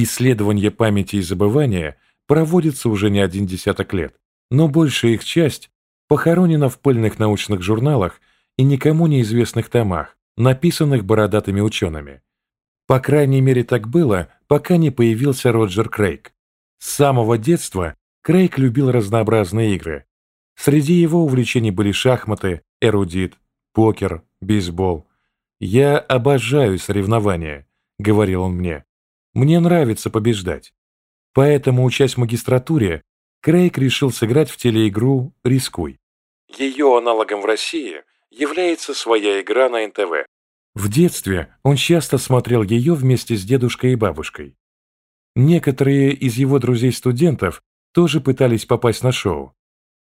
Исследование памяти и забывания проводится уже не один десяток лет, но большая их часть похоронена в пыльных научных журналах и никому неизвестных томах, написанных бородатыми учеными. По крайней мере так было, пока не появился Роджер Крейг. С самого детства Крейг любил разнообразные игры. Среди его увлечений были шахматы, эрудит, покер, бейсбол. «Я обожаю соревнования», — говорил он мне. «Мне нравится побеждать». Поэтому, учась в магистратуре, Крейг решил сыграть в телеигру «Рискуй». Ее аналогом в России является своя игра на НТВ. В детстве он часто смотрел ее вместе с дедушкой и бабушкой. Некоторые из его друзей-студентов тоже пытались попасть на шоу.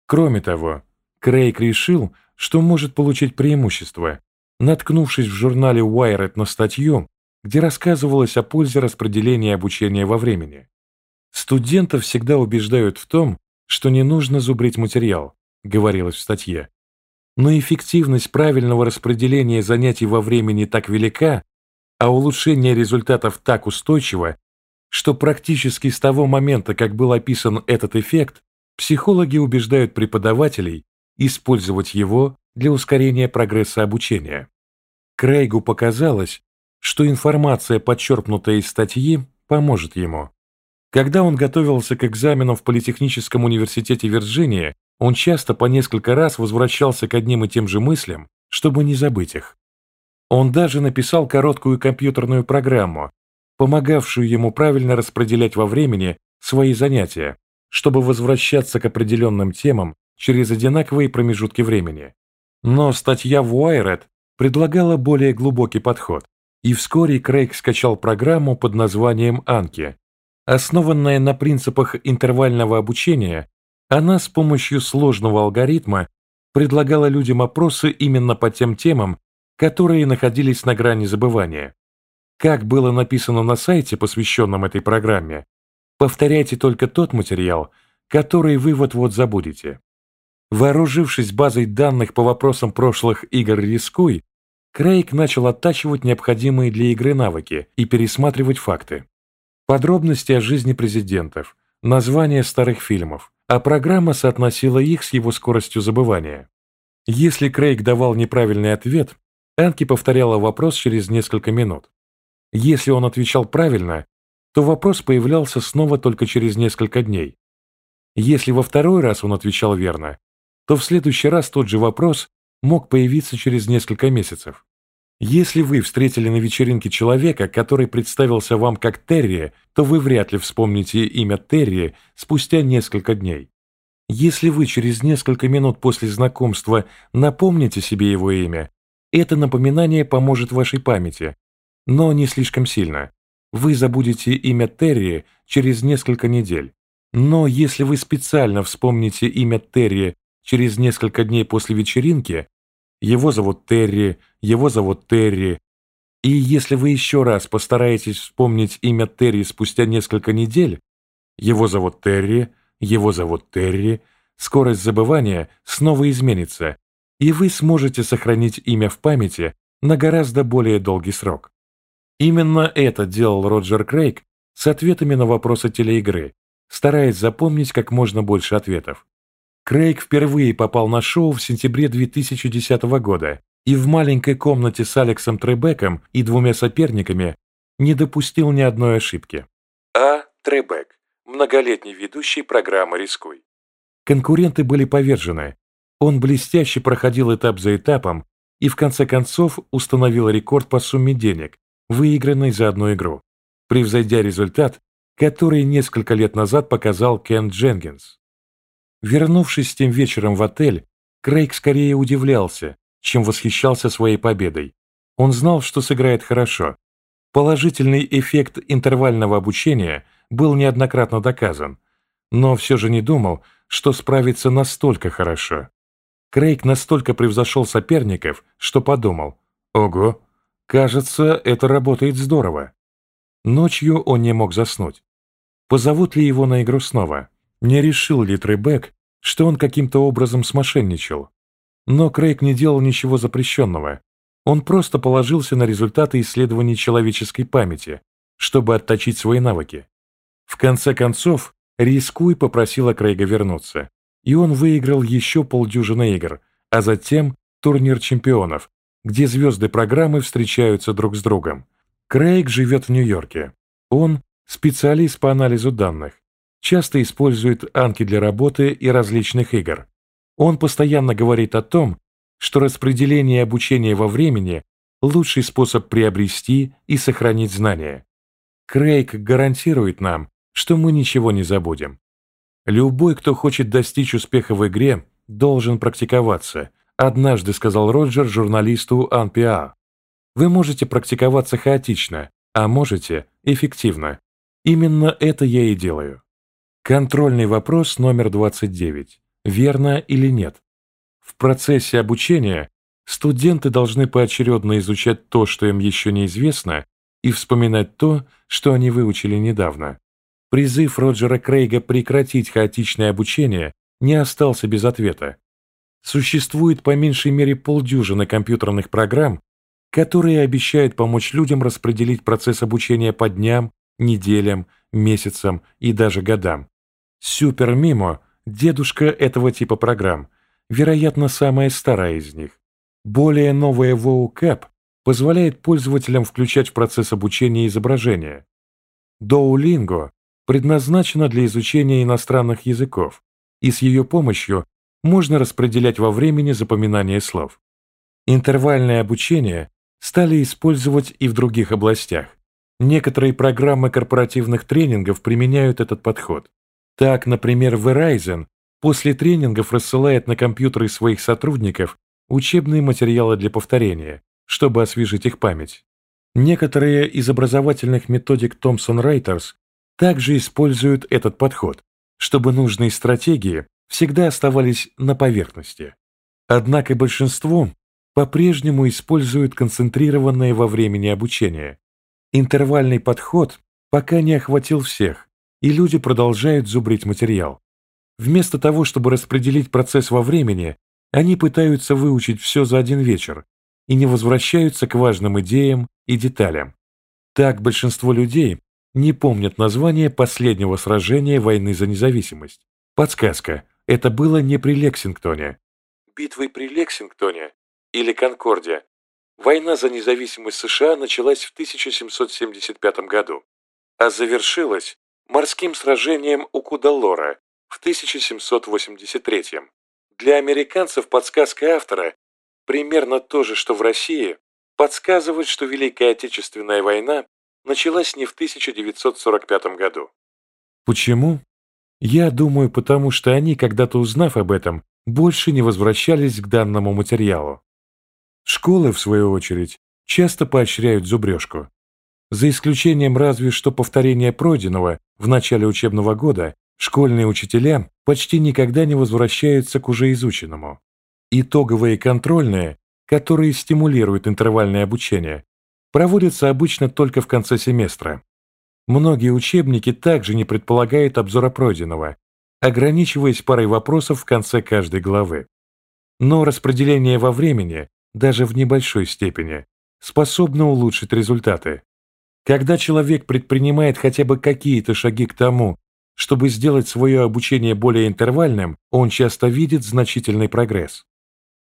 Кроме того, Крейг решил, что может получить преимущество, наткнувшись в журнале Wired на статью, где рассказывалось о пользе распределения обучения во времени. Студентов всегда убеждают в том, что не нужно зубрить материал, говорилось в статье. Но эффективность правильного распределения занятий во времени так велика, а улучшение результатов так устойчиво, что практически с того момента, как был описан этот эффект, психологи убеждают преподавателей использовать его для ускорения прогресса обучения. Крейгу показалось, что информация, подчерпнутая из статьи, поможет ему. Когда он готовился к экзаменам в Политехническом университете Вирджиния, он часто по несколько раз возвращался к одним и тем же мыслям, чтобы не забыть их. Он даже написал короткую компьютерную программу, помогавшую ему правильно распределять во времени свои занятия, чтобы возвращаться к определенным темам через одинаковые промежутки времени. Но статья в Wired предлагала более глубокий подход, и вскоре Крейг скачал программу под названием «Анки». Основанная на принципах интервального обучения, она с помощью сложного алгоритма предлагала людям опросы именно по тем темам, которые находились на грани забывания. Как было написано на сайте, посвященном этой программе, повторяйте только тот материал, который вы вот-вот забудете. Вооружившись базой данных по вопросам прошлых игр «Рискуй», Крейг начал оттачивать необходимые для игры навыки и пересматривать факты. Подробности о жизни президентов, названия старых фильмов, а программа соотносила их с его скоростью забывания. Если Крейг давал неправильный ответ, Анки повторяла вопрос через несколько минут. Если он отвечал правильно, то вопрос появлялся снова только через несколько дней. Если во второй раз он отвечал верно, то в следующий раз тот же вопрос мог появиться через несколько месяцев. Если вы встретили на вечеринке человека, который представился вам как Терри, то вы вряд ли вспомните имя Терри спустя несколько дней. Если вы через несколько минут после знакомства напомните себе его имя, это напоминание поможет вашей памяти, но не слишком сильно. Вы забудете имя Терри через несколько недель. Но если вы специально вспомните имя Терри через несколько дней после вечеринки, его зовут Терри, его зовут Терри, и если вы еще раз постараетесь вспомнить имя Терри спустя несколько недель, его зовут Терри, его зовут Терри, скорость забывания снова изменится, и вы сможете сохранить имя в памяти на гораздо более долгий срок. Именно это делал Роджер Крейг с ответами на вопросы телеигры, стараясь запомнить как можно больше ответов. Крейг впервые попал на шоу в сентябре 2010 года и в маленькой комнате с Алексом Требеком и двумя соперниками не допустил ни одной ошибки. А. Требек, многолетний ведущий программы «Рискуй». Конкуренты были повержены. Он блестяще проходил этап за этапом и в конце концов установил рекорд по сумме денег, выигранной за одну игру, превзойдя результат, который несколько лет назад показал Кен Дженкинс. Вернувшись тем вечером в отель, Крейг скорее удивлялся, чем восхищался своей победой. Он знал, что сыграет хорошо. Положительный эффект интервального обучения был неоднократно доказан, но все же не думал, что справится настолько хорошо. Крейг настолько превзошел соперников, что подумал, «Ого, кажется, это работает здорово». Ночью он не мог заснуть. Позовут ли его на игру снова? Не решил ли Требек, что он каким-то образом смошенничал. Но Крейг не делал ничего запрещенного. Он просто положился на результаты исследований человеческой памяти, чтобы отточить свои навыки. В конце концов, Рискуй попросила Крейга вернуться, и он выиграл еще полдюжины игр, а затем турнир чемпионов, где звезды программы встречаются друг с другом. Крейг живет в Нью-Йорке. Он специалист по анализу данных, часто использует анки для работы и различных игр. Он постоянно говорит о том, что распределение обучения во времени – лучший способ приобрести и сохранить знания. Крейг гарантирует нам, что мы ничего не забудем. Любой, кто хочет достичь успеха в игре, должен практиковаться, однажды сказал Роджер журналисту Анпиа. Вы можете практиковаться хаотично, а можете эффективно. Именно это я и делаю. Контрольный вопрос номер 29. Верно или нет? В процессе обучения студенты должны поочередно изучать то, что им еще неизвестно, и вспоминать то, что они выучили недавно. Призыв Роджера Крейга прекратить хаотичное обучение не остался без ответа. Существует по меньшей мере полдюжины компьютерных программ, которые обещают помочь людям распределить процесс обучения по дням, неделям, месяцам и даже годам. SuperMimo – дедушка этого типа программ, вероятно, самая старая из них. Более новая WoW позволяет пользователям включать в процесс обучения изображения. Duolingo предназначена для изучения иностранных языков, и с ее помощью можно распределять во времени запоминание слов. Интервальное обучение стали использовать и в других областях. Некоторые программы корпоративных тренингов применяют этот подход. Так, например, Verizon после тренингов рассылает на компьютеры своих сотрудников учебные материалы для повторения, чтобы освежить их память. Некоторые из образовательных методик Thomson Reuters также используют этот подход, чтобы нужные стратегии всегда оставались на поверхности. Однако большинство по-прежнему используют концентрированное во времени обучение. Интервальный подход пока не охватил всех, и люди продолжают зубрить материал. Вместо того, чтобы распределить процесс во времени, они пытаются выучить все за один вечер и не возвращаются к важным идеям и деталям. Так большинство людей не помнят название последнего сражения войны за независимость. Подсказка. Это было не при Лексингтоне. Битвой при Лексингтоне или Конкорде. Война за независимость США началась в 1775 году, а завершилась морским сражением у Кудалора в 1783. Для американцев подсказка автора примерно то же, что в России, подсказывает, что Великая Отечественная война началась не в 1945 году. Почему? Я думаю, потому что они, когда-то узнав об этом, больше не возвращались к данному материалу. Школы, в свою очередь, часто поощряют зубрежку. За исключением разве что повторения пройденного в начале учебного года, школьные учителя почти никогда не возвращаются к уже изученному. Итоговые контрольные, которые стимулируют интервальное обучение, проводятся обычно только в конце семестра. Многие учебники также не предполагают обзора пройденного, ограничиваясь парой вопросов в конце каждой главы. Но распределение во времени, даже в небольшой степени, способно улучшить результаты. Когда человек предпринимает хотя бы какие-то шаги к тому, чтобы сделать свое обучение более интервальным, он часто видит значительный прогресс.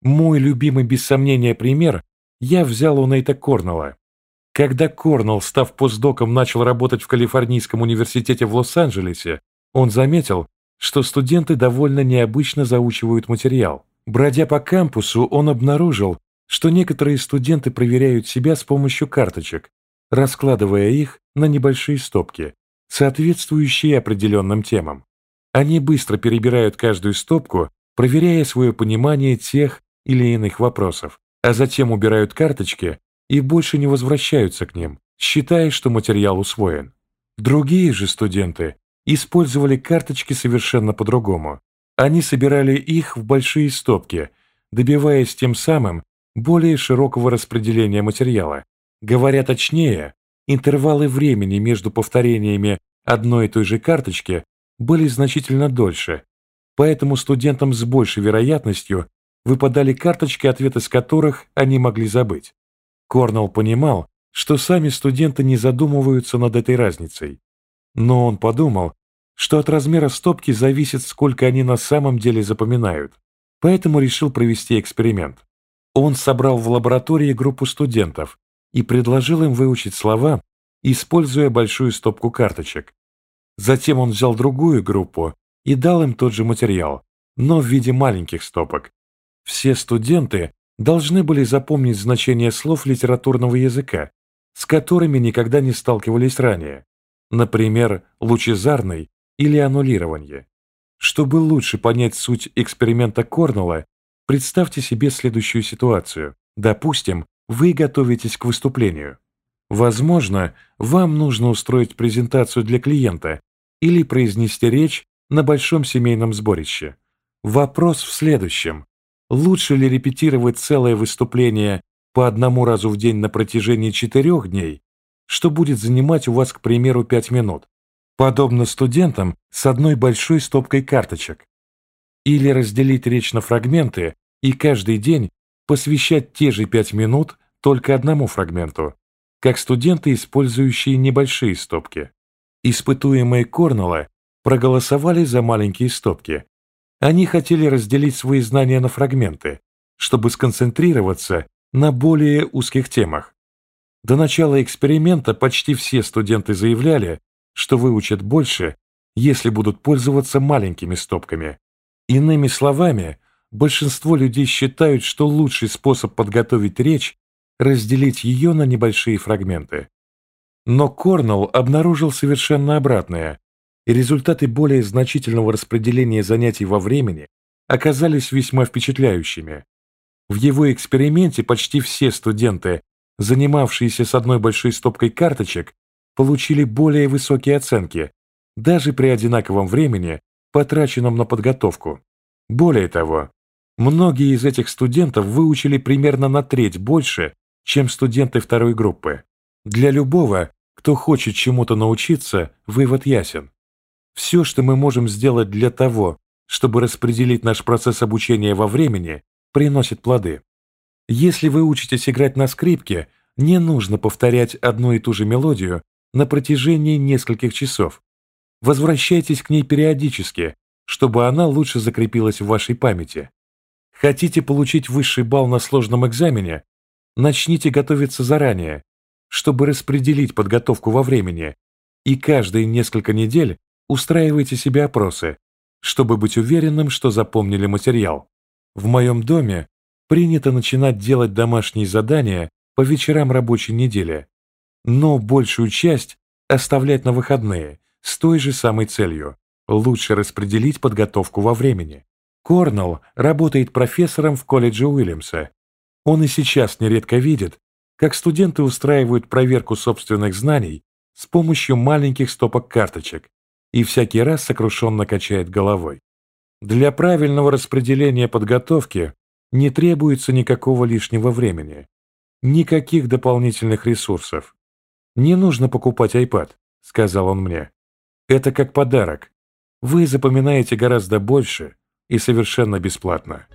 Мой любимый без сомнения пример я взял у Нейта Корнелла, когда Корнелл, став постдоком, начал работать в Калифорнийском университете в Лос-Анджелесе, он заметил, что студенты довольно необычно заучивают материал. Бродя по кампусу, он обнаружил, что некоторые студенты проверяют себя с помощью карточек, раскладывая их на небольшие стопки, соответствующие определенным темам. Они быстро перебирают каждую стопку, проверяя свое понимание тех или иных вопросов, а затем убирают карточки и больше не возвращаются к ним, считая, что материал усвоен. Другие же студенты использовали карточки совершенно по-другому. Они собирали их в большие стопки, добиваясь тем самым более широкого распределения материала. Говоря точнее, интервалы времени между повторениями одной и той же карточки были значительно дольше, поэтому студентам с большей вероятностью выпадали карточки, ответы с которых они могли забыть. Корнелл понимал, что сами студенты не задумываются над этой разницей. Но он подумал, что от размера стопки зависит, сколько они на самом деле запоминают, поэтому решил провести эксперимент. Он собрал в лаборатории группу студентов и предложил им выучить слова, используя большую стопку карточек. Затем он взял другую группу и дал им тот же материал, но в виде маленьких стопок. Все студенты должны были запомнить значение слов литературного языка, с которыми никогда не сталкивались ранее, например, лучезарный или аннулирование. Чтобы лучше понять суть эксперимента Корнелла, представьте себе следующую ситуацию. Допустим, вы готовитесь к выступлению. Возможно, вам нужно устроить презентацию для клиента или произнести речь на большом семейном сборище. Вопрос в следующем. Лучше ли репетировать целое выступление по одному разу в день на протяжении четырех дней, что будет занимать у вас, к примеру, пять минут, подобно студентам с одной большой стопкой карточек, или разделить речь на фрагменты и каждый день посвящать те же пять минут только одному фрагменту, как студенты, использующие небольшие стопки. Испытуемые Корнелла проголосовали за маленькие стопки, они хотели разделить свои знания на фрагменты, чтобы сконцентрироваться на более узких темах. До начала эксперимента почти все студенты заявляли, что выучат больше, если будут пользоваться маленькими стопками. Иными словами, большинство людей считают, что лучший способ подготовить речь – разделить ее на небольшие фрагменты. Но Корнелл обнаружил совершенно обратное и результаты более значительного распределения занятий во времени оказались весьма впечатляющими. В его эксперименте почти все студенты, занимавшиеся с одной большой стопкой карточек, получили более высокие оценки, даже при одинаковом времени, потраченном на подготовку. Более того, многие из этих студентов выучили примерно на треть больше, чем студенты второй группы. Для любого, кто хочет чему-то научиться, вывод ясен. Все, что мы можем сделать для того, чтобы распределить наш процесс обучения во времени, приносит плоды. Если вы учитесь играть на скрипке, не нужно повторять одну и ту же мелодию на протяжении нескольких часов. Возвращайтесь к ней периодически, чтобы она лучше закрепилась в вашей памяти. Хотите получить высший балл на сложном экзамене? Начните готовиться заранее, чтобы распределить подготовку во времени, и каждые несколько недель Устраивайте себе опросы, чтобы быть уверенным, что запомнили материал. В моем доме принято начинать делать домашние задания по вечерам рабочей недели, но большую часть оставлять на выходные с той же самой целью – лучше распределить подготовку во времени. Корнелл работает профессором в колледже Уильямса. Он и сейчас нередко видит, как студенты устраивают проверку собственных знаний с помощью маленьких стопок карточек, и всякий раз сокрушенно качает головой. Для правильного распределения подготовки не требуется никакого лишнего времени, никаких дополнительных ресурсов. «Не нужно покупать iPad», — сказал он мне. «Это как подарок. Вы запоминаете гораздо больше и совершенно бесплатно».